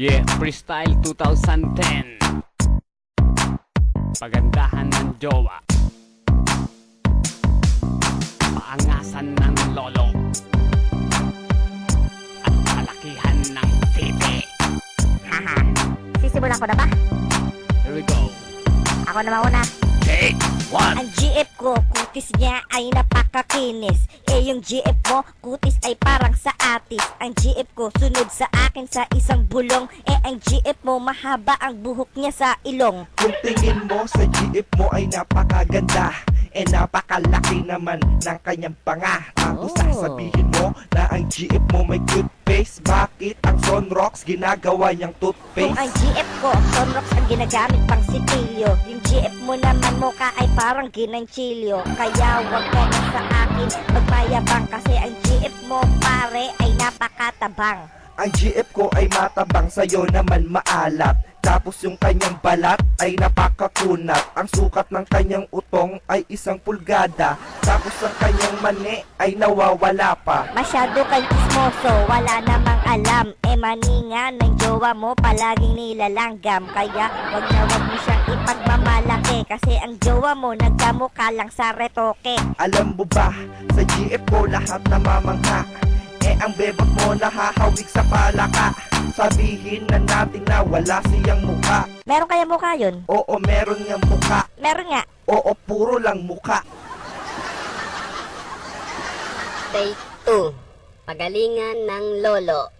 Yeah, Freestyle 2010 Pagandahan ng jowa Paangasan ng lolo At kalakihan ng titi Haha. Sisimulan ko na ba? Here we go Ako na mauna. Take one Ang GF ko, kutis niya ay napakakinis. Eh yung GF mo, kutis ay parang sa atis. Ang GF ko, sunod sa akin sa isang bulong. Eh ang GF mo, mahaba ang buhok niya sa ilong. Kung tingin mo sa jeep mo ay napakaganda Eh napakalaki naman ng kanyang panga Tapos Oh. sasabihin mo na ang jeep mo may cute face Bakit ang Sunrocks ginagawa niyang Kung toothpaste? ang GF ko, Sunrox ang ginagamit pang sitilyo. Yung GF mo naman mukha ay parang ginanchilyo. Kaya wag ka na sa akin magmayabang kasi ang GF mo pare ay napakatabang. Ang jeep ko ay matabang sa'yo naman maalat Tapos yung kanyang balat ay napakakunat. Ang sukat ng kanyang utong ay isang pulgada. Tapos ang kanyang mani ay nawawala pa. Masyado kang ismoso, wala namang alam. Eh maninga ng jowa mo palaging nilalanggam. Kaya wag na wag mo siyang ipagmamalaki. Kasi ang jowa mo nagkamukha lang sa retoke. Alam mo ba, sa GF ko lahat namamangha Eh ang bebot mo nahahawig sa palaka Sabihin na natin na wala siyang mukha. Meron kaya mukha yun? Oo, meron niyang mukha. Meron nga. Oo, puro lang mukha. Take 2. Pagalingan ng lolo.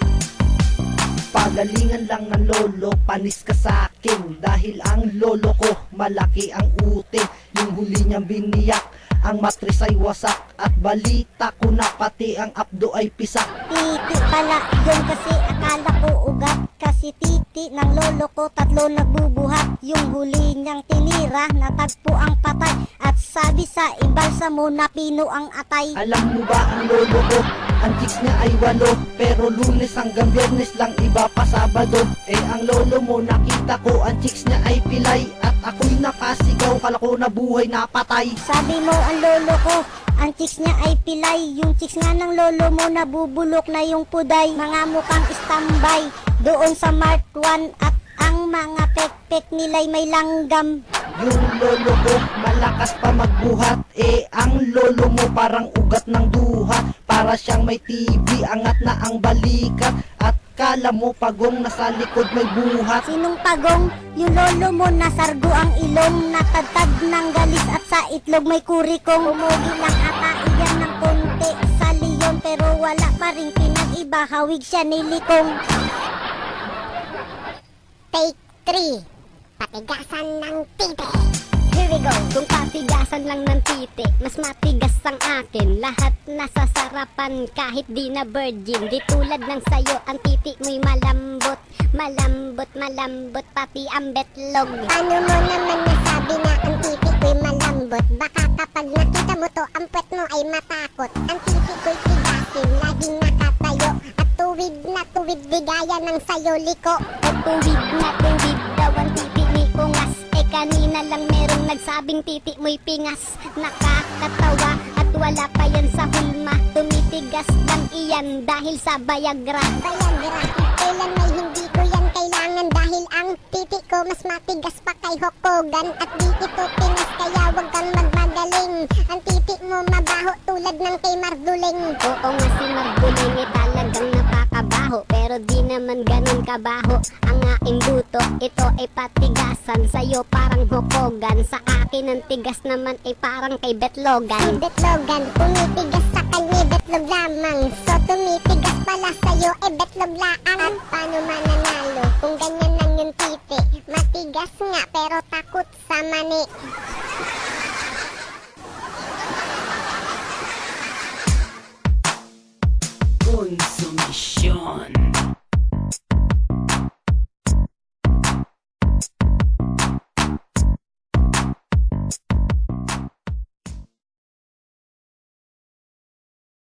Pagalingan lang ng lolo, panis ka sa akin. Dahil ang lolo ko, malaki ang utin Yung huli niyang biniyak, ang matris ay wasak balita ko na pati ang abdo ay pisak Titi pala yun kasi akala ko ugat. Kasi titi ng lolo ko tatlo nagbubuhat. Yung huli niyang tinira natagpo ang patay. At sabi sa imbalsa mo na pino ang atay. Alam mo ba ang lolo ko, ang chicks niya ay walo. Pero lunes hanggang biyernes lang iba pa sabado. Eh ang lolo mo nakita ko, ang chicks niya ay pilay. At ako'y napasigaw, kala ko na buhay na patay Sabi mo ang lolo ko ang chicks niya ay pilay. Yung chicks nga ng lolo mo nabubulok na yung puday. Mga mukhang standby doon sa Mark 1 At ang mga pekpek nila'y may langgam. Yung lolo ko malakas pa magbuhat. Eh ang lolo mo parang ugat ng duhat Para siyang may TV angat na ang balikat. At kala mo pagong nasa likod may buhat. Sinong pagong? Yung lolo mo nasargo ang ilong Natagtag ng galis at sa itlog may kurikong Umugi lang ata. Iyan ng konti sa leon Pero wala pa rin pinag-iba. Hawig siya nilikong Take 3 Patigasan ng titi Here we go. Kung patigasan lang ng titi, mas matigas ang akin. Lahat nasa sarapan kahit di na virgin. Di tulad ng sayo, ang titi mo'y malambot. Malambot, malambot, pati ang betlog. Paano mo naman nasabi na ang titi ko'y malambot? Baka kapag nakita mo to, ang puwet mo ay matakot. Ang titi ko'y tigasin, laging nakatayo. At tuwid na tuwid, di gaya ng sayo liko. At tuwid na tuwid kanina lang merong nagsabing titi mo'y pingas. Nakakatawa at wala pa yan sa hulma. Tumitigas lang iyan dahil sa Viagra. Viagra, kailan may hindi ko yan kailangan dahil ang titi ko mas matigas pa kay Hokogan. At di ito pinas, kaya wag kang magmagaling. Tulad ng kay Marduling. Oo nga si Marguling eh talagang napakabaho Pero di naman ganun kabaho. Ang aking buto, ito ay patigasan. Sa'yo parang hokogan Sa akin ang tigas naman ay parang kay Betlogan. Betlogan, tumitigas sa kanya, betlog lamang. So tumitigas pala sa'yo, eh betlog laang At paano mananalo? Kung ganyan lang yung titi Matigas nga pero takot sa mani